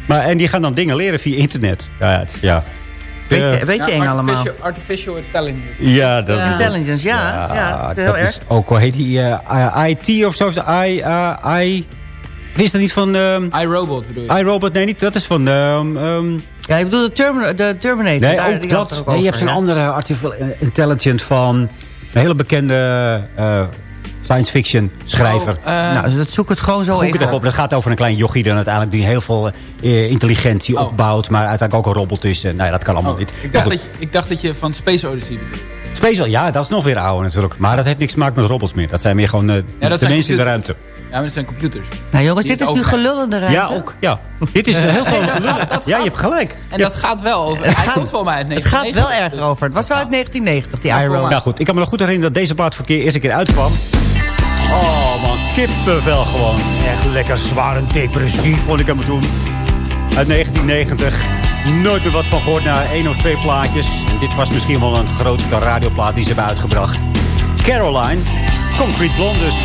Maar, en die gaan dan dingen leren via internet. Ja, het, ja. Weet je, Eh, weet je Ja, eng allemaal. artificial, intelligence. Ja, dat Ja. Intelligence, ja. Ja, dat is heel dat erg. is ook, hoe heet die? eh, IT of zo? I, eh, I... Wist dat niet van... ehm iRobot bedoel je? iRobot? Nee, niet. Dat is van... ehm, ehm, Ja, ik bedoel de, Termin de Terminator. Nee, daar- ook dat. ook Nee, je hebt zo'n ja. andere artificial intelligence van een hele bekende eh, science fiction schrijver. Oh, eh, nou, dat zoek het gewoon zo Zoek even het even op. Dat gaat over een klein jochie dan uiteindelijk die heel veel eh, intelligentie Oh. opbouwt, maar uiteindelijk ook een robot is. En, nou ja, dat kan allemaal Oh, niet. ik, dacht dat je, ik dacht dat je van Space Odyssey bedoelde. Special, ja, dat is nog weer ouder natuurlijk. Maar dat heeft niks te maken met robots meer. Dat zijn meer gewoon dat de mensen in de ruimte. Ja, maar dat zijn computers. Nou jongens, dit is het nu gelullende ruimte. Ja, ook. Ja. Dit is heel veel gelul. Ja, je hebt gelijk. En dat gaat wel over. Hij gaat- komt voor mij uit Het gaat 1990. wel erg over. Het was wel uit 1990, die Ja, Iron. Nou goed, ik kan me nog goed herinneren dat deze plaat voor keer eerste keer uitkwam. Oh man, kippenvel gewoon. Echt lekker zwaar en depressief vond ik hem toen. Uit 1990. Nooit meer wat van gehoord na één of twee plaatjes. En dit was misschien wel een grootste radioplaat die ze hebben uitgebracht. Caroline, Concrete Blondes.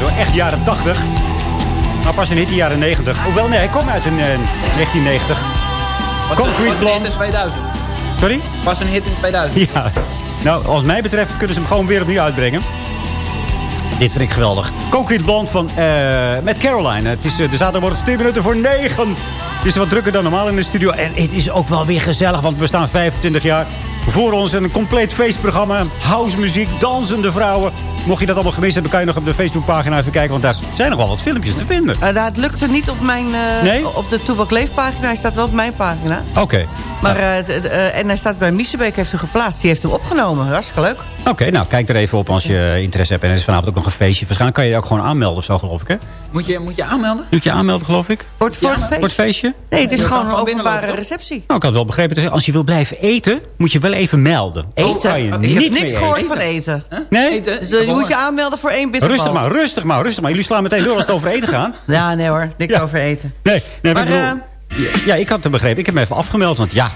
Hoor. Echt jaren 80. Maar pas een hit in de jaren 90. Hoewel, nee, hij kwam uit in eh, 1990. Was Concrete was een hit Blonde. in 2000. Sorry? Was een hit in 2000. Ja. Nou, wat mij betreft kunnen ze hem gewoon weer opnieuw uitbrengen. Dit vind ik geweldig. Concrete Blonde van, eh, met Caroline. Het is, eh, de zaterdag wordt het 10 minuten voor 9. Het is wat drukker dan normaal in de studio. En het is ook wel weer gezellig, want we staan 25 jaar voor ons. En een compleet feestprogramma. Housemuziek, dansende vrouwen. Mocht je dat allemaal gemist hebben, kan je nog op de Facebookpagina even kijken. Want daar zijn nog wel wat filmpjes te vinden. Eh, nou, het lukte niet op, mijn, eh, Nee? op de Toebak Leefpagina. Hij staat wel op mijn pagina. Oké. Maar, eh, eh, en hij staat bij Miesebeek, heeft hem geplaatst. Die heeft hem opgenomen. Hartstikke leuk. Oké, nou kijk er even op als je interesse hebt. En er is vanavond ook nog een feestje. Waarschijnlijk kan je je ook gewoon aanmelden of zo, geloof ik, hè? Moet je, moet je aanmelden? Moet je aanmelden, geloof ik? Voor het, voor het feest? Voor het feestje? Nee, het is Je gewoon een openbare receptie. Nou, ik had wel begrepen. Dus als je wil blijven eten, moet je wel even melden. Eten kan je ik niet heb niks gehoord eten. van eten. Nee? Eten? Dus eh, je moet je aanmelden voor één bitterbal. Rustig maar, rustig maar, rustig maar. Jullie slaan meteen door als het over eten gaat. Ja, nee hoor. Niks over eten. Nee, nee maar, Maar, ik bedoel- ja, ja, ik had het begrepen. Ik heb me even afgemeld. Want ja,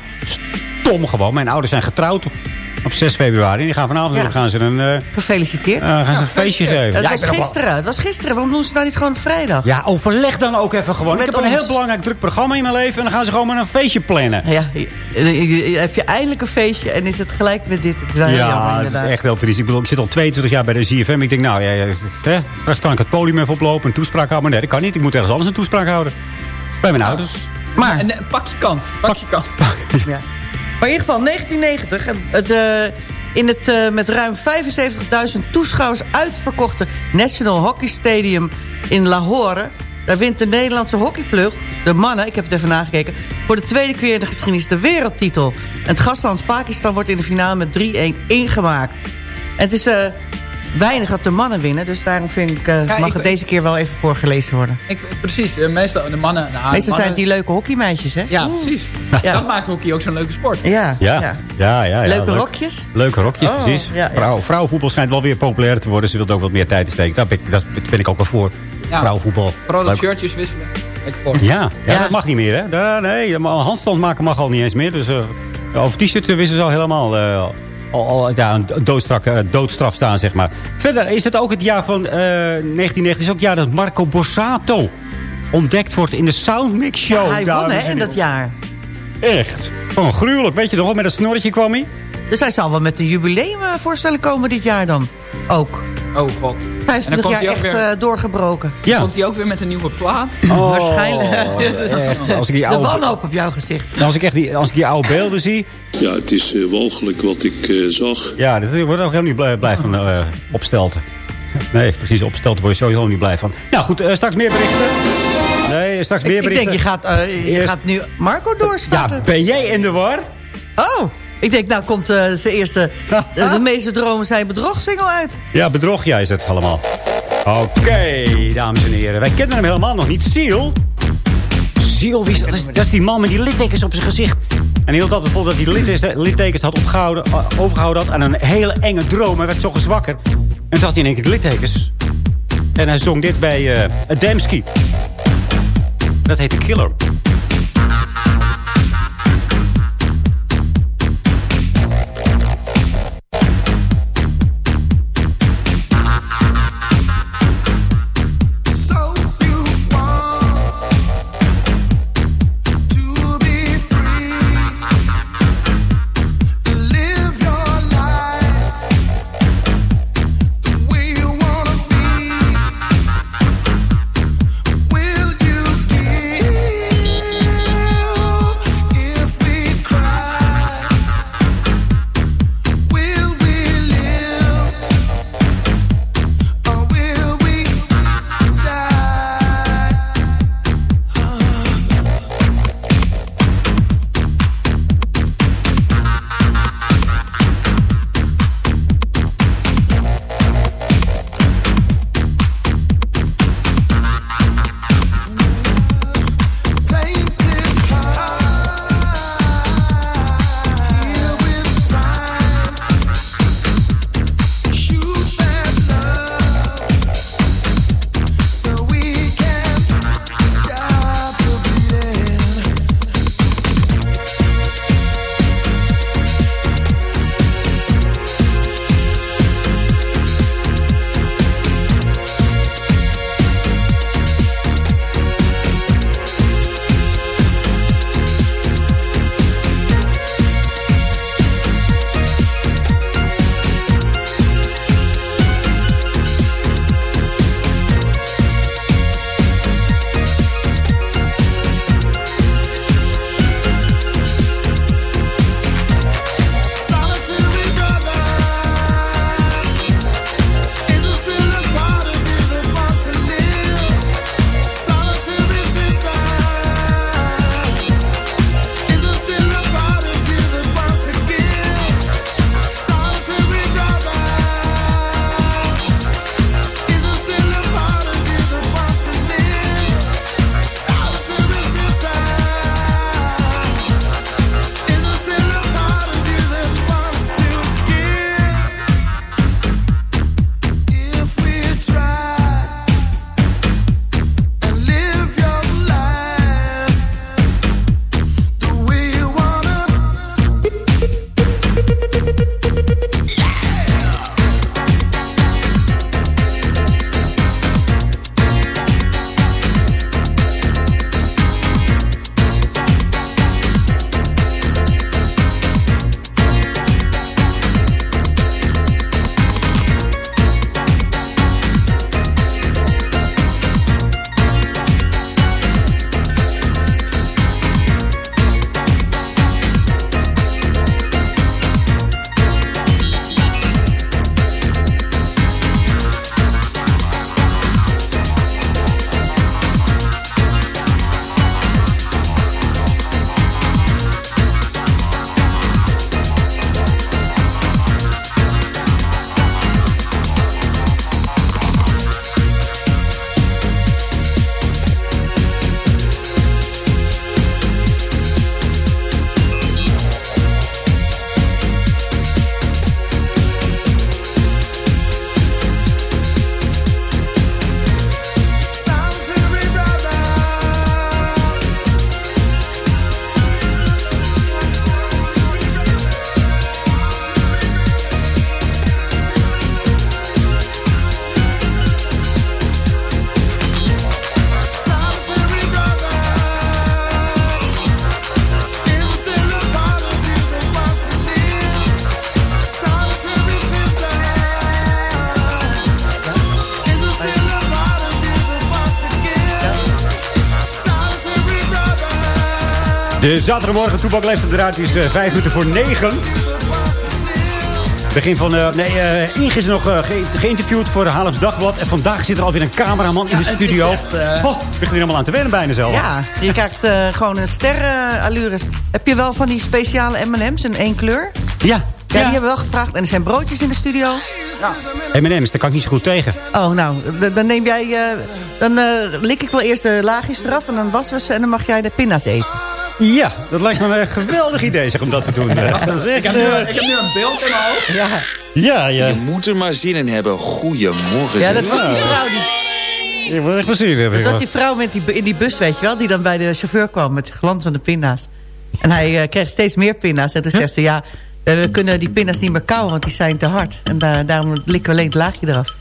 stom gewoon. Mijn ouders zijn getrouwd op 6 februari. En die gaan vanavond Ja. gaan ze een, eh, Gefeliciteerd. eh, gaan ze een feestje geven. Het Ja, was gisteren. Het was gisteren. Waarom doen ze nou niet gewoon vrijdag? Ja, overleg dan ook even gewoon. Met ik heb een heel belangrijk druk programma in mijn leven. En dan gaan ze gewoon maar een feestje plannen. Ja, heb je eindelijk een feestje en is het gelijk met dit. Het is wel heel jammer Ja, het is echt wel triest. Ik bedoel, ik zit al 22 jaar bij de ZFM. Ik denk, nou, ja, ja, hè, straks kan ik het podium even oplopen, een toespraak houden. Maar nee, dat kan niet. Ik moet ergens anders een toespraak houden. Bij mijn ouders. Maar, En, eh, pak je kant. Pak je kant. ja. maar in ieder geval, 1990, het, eh, in het eh, met ruim 75.000 toeschouwers uitverkochte National Hockey Stadium in Lahore... daar wint de Nederlandse hockeyplug, de mannen, ik heb het even nagekeken... voor de tweede keer in de geschiedenis de wereldtitel. En het gastland Pakistan wordt in de finale met 3-1 ingemaakt. En het is... Weinig dat de mannen winnen, dus daarom vind ik, eh, Ja, mag ik- het deze keer wel even voorgelezen worden. Ik, precies, eh, meestal de mannen... Nou, Meestal zijn het die leuke hockeymeisjes, hè? Ja, precies. Ja. Dat maakt hockey ook zo'n leuke sport. Ja, Ja, ja. ja, Leuke leuk. rokjes? Leuke rokjes, Oh, precies. ja, ja. Vrouw, vrouwenvoetbal schijnt wel weer populair te worden. Ze wil ook wat meer tijd in steken. Daar ben ik, dat ben ik ook wel voor. Ja. Vrouwenvoetbal. Vooral dat shirtjes wisselen. Ik voor. Ja, ja, Ja. dat mag niet meer, hè? Daar, nee, handstand maken mag al niet eens meer. Dus uh, over t-shirt wisten ze al helemaal... eh, al, ja, een doodstraf, eh, doodstraf staan, zeg maar. Verder is het ook het jaar van eh 1990. is ook het jaar dat Marco Borsato ontdekt wordt in de Soundmix Show. hij dames won, hè, in dat jaar. Echt. Gewoon gruwelijk. Weet je nog met dat snorretje kwam hij? Dus hij zal wel met een jubileumvoorstelling komen dit jaar dan. Ook. Oh god. En dan 25 komt jaar hij ook echt weer- eh, doorgebroken. Ja. Komt hij ook weer met een nieuwe plaat? Oh, (laughs) Waarschijnlijk. (laughs) echt. Als ik die De oude, wanhoop op jouw gezicht. als ik echt die, als ik die oude beelden zie... Ja, het is eh, walgelijk wat ik eh, zag. Ja, daar word ik ook helemaal niet blij, blij van eh opstelten. Nee, precies, opstelten word je sowieso niet blij van. Nou goed, eh, straks meer berichten. Nee, straks meer Ik, ik berichten. denk, je gaat, eh, je Eerst- gaat nu Marco doorstarten. Ja, ben jij in de war? Oh, ik denk, nou komt eh, zijn eerste... de, (laughs) de meeste dromen zijn bedrogsingle uit. Ja, bedrog jij is het allemaal. Oké, dames en heren. Wij kennen hem helemaal nog niet. Seal. Seal, wie is dat? Dat is, dat is die man met die littekens op zijn gezicht. En hij hield altijd vol dat hij die littekens, littekens had opgehouden, eh, overgehouden had aan een hele enge droom. Hij werd zo wakker. En toen had hij in één keer de littekens. En hij zong dit bij eh Adamski. Dat heet The Killer. De zaterdagmorgen Toepak leeft op de raad is eh, vijf minuten voor negen. Begin van... eh, nee, eh Inge is nog eh, ge- geïnterviewd voor de Haarlems Dagblad. En vandaag zit er alweer een cameraman in de studio. echt, Oh, ik begin er helemaal aan te wennen bijna zelf. Ja, je krijgt gewoon een sterrenallures. Heb je wel van die speciale M&M's in één kleur? Ja. Ja, die hebben we wel gevraagd. En er zijn broodjes in de studio. M&M's, daar kan ik niet zo goed tegen. Oh, nou, dan neem jij... dan lik ik wel eerst de laagjes eraf en dan wassen we ze... en dan mag jij de pinda's eten. Ja, dat lijkt me een geweldig idee zeg, om dat te doen. Ik heb, nu, ik heb nu een beeld in mijn hoofd. Ja, Ja, ja. Je moet er maar zin in hebben. Goedemorgen. ja dat was die vrouw die... Ik moet echt plezier hebben. Dat was die vrouw met die, in die bus, weet je wel... die dan bij de chauffeur kwam met glanzende pinda's. En hij eh, kreeg steeds meer pinda's. En toen zegt ze, ja, we kunnen die pinda's niet meer kauwen... want die zijn te hard. En daar daarom likken we alleen het laagje eraf.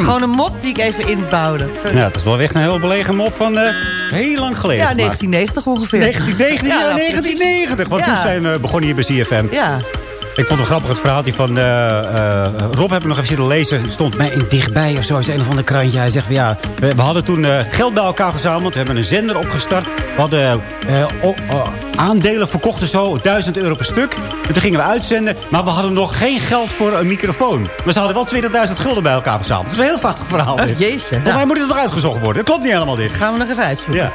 Dat is gewoon een mop die ik even inbouwde. Sorry. Ja, het is wel echt een heel belegen mop van eh, heel lang geleden. Ja, gemaakt. 1990 ongeveer. 1990, ja, nou, 1990. Want toen zijn we begonnen hier bij CFM. Ja. Ik vond het grappig het verhaaltje van eh, eh, Rob. Heb ik nog even zitten lezen. Stond mij in dichtbij of zo. Is een of ander krantje. Hij zegt van ja. We, we hadden toen eh, geld bij elkaar verzameld. We hebben een zender opgestart. We hadden aandelen verkocht en zo. 1000 euro per stuk. En toen gingen we uitzenden. Maar we hadden nog geen geld voor een microfoon. Maar ze hadden wel 20.000 gulden bij elkaar verzameld. Dat is een heel vaag verhaal. Oh, dit. jeetje. Volgens mij moet het nog uitgezocht worden. Dat klopt niet helemaal dit. Gaan we nog even uitzoeken. Ja.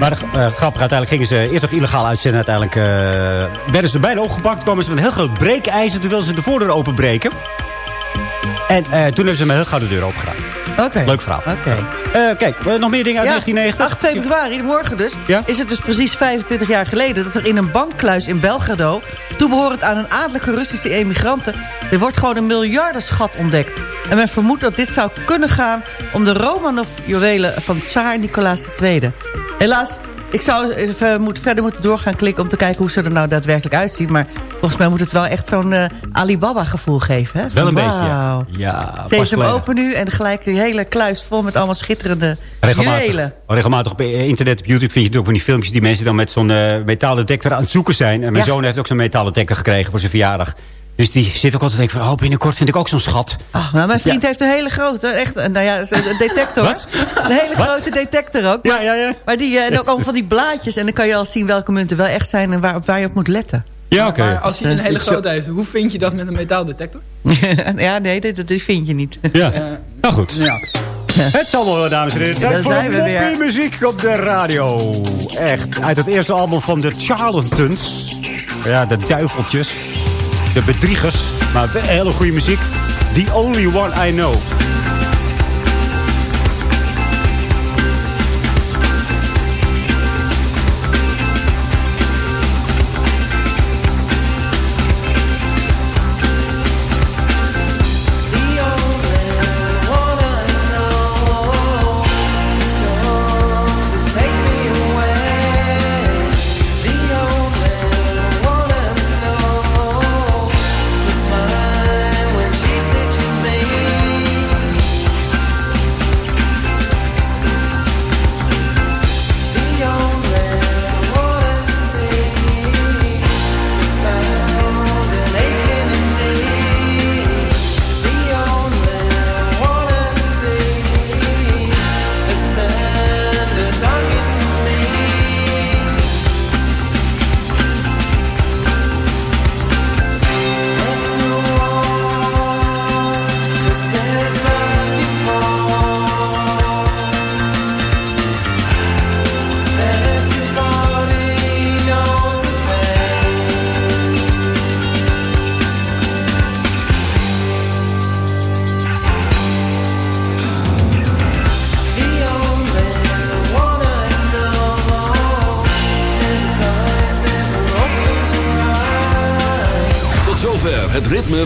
Maar eh, grappig, uiteindelijk gingen ze eerst nog illegaal uitzenden. Uiteindelijk eh, werden ze bijna opgepakt. kwamen ze met een heel groot breekijzer. Toen wilden ze de voordeur openbreken. En eh, toen hebben ze met een heel gauw de deur opengedaan. Oké. Leuk verhaal. Oké. Kijk, nog meer dingen uit Ja, 1990? 8 februari, morgen dus, Ja? is het dus precies 25 jaar geleden... dat er in een bankkluis in Belgrado... toebehorend aan een adellijke Russische emigranten... er wordt gewoon een miljardenschat ontdekt. En men vermoedt dat dit zou kunnen gaan... om de Romanov-juwelen van tsaar Nicolaas II. Helaas, ik zou even moet, verder moeten doorgaan klikken... om te kijken hoe ze er nou daadwerkelijk uitzien. Maar volgens mij moet het wel echt zo'n eh, Alibaba-gevoel geven. Hè? Wel een beetje, ja. Ja, hem open nu en gelijk die hele kluis vol met allemaal schitterende Regelmatig, juwelen. regelmatig op eh, internet, op YouTube vind je ook van die filmpjes... die mensen dan met zo'n eh, metaaldetector aan het zoeken zijn. En mijn Ja. zoon heeft ook zo'n metaaldetector gekregen voor zijn verjaardag. Dus die zit ook altijd te denken van... oh, binnenkort vind ik ook zo'n schat. Nou, mijn vriend heeft een hele grote, echt, eh, nou ja, een detector. Wat? Een hele grote detector ook. Ja, ja, ja. Maar die, eh, en ook allemaal van die blaadjes. En dan kan je al zien welke munten wel echt zijn en waar, op waar je op moet letten. Ja, oké. Maar als hij een Eh, hele grote heeft, hoe vind je dat met een metaaldetector? (laughs) ja, nee, dit, dit vind je niet. Ja, nou goed. Ja. Het zal wel, dames en heren. Daar Tijd voor zijn we weer. muziek op de radio. Echt. Uit het eerste album van de Charlatans. Ja, de duiveltjes. De bedriegers. Maar hele goede muziek. The Only One I Know.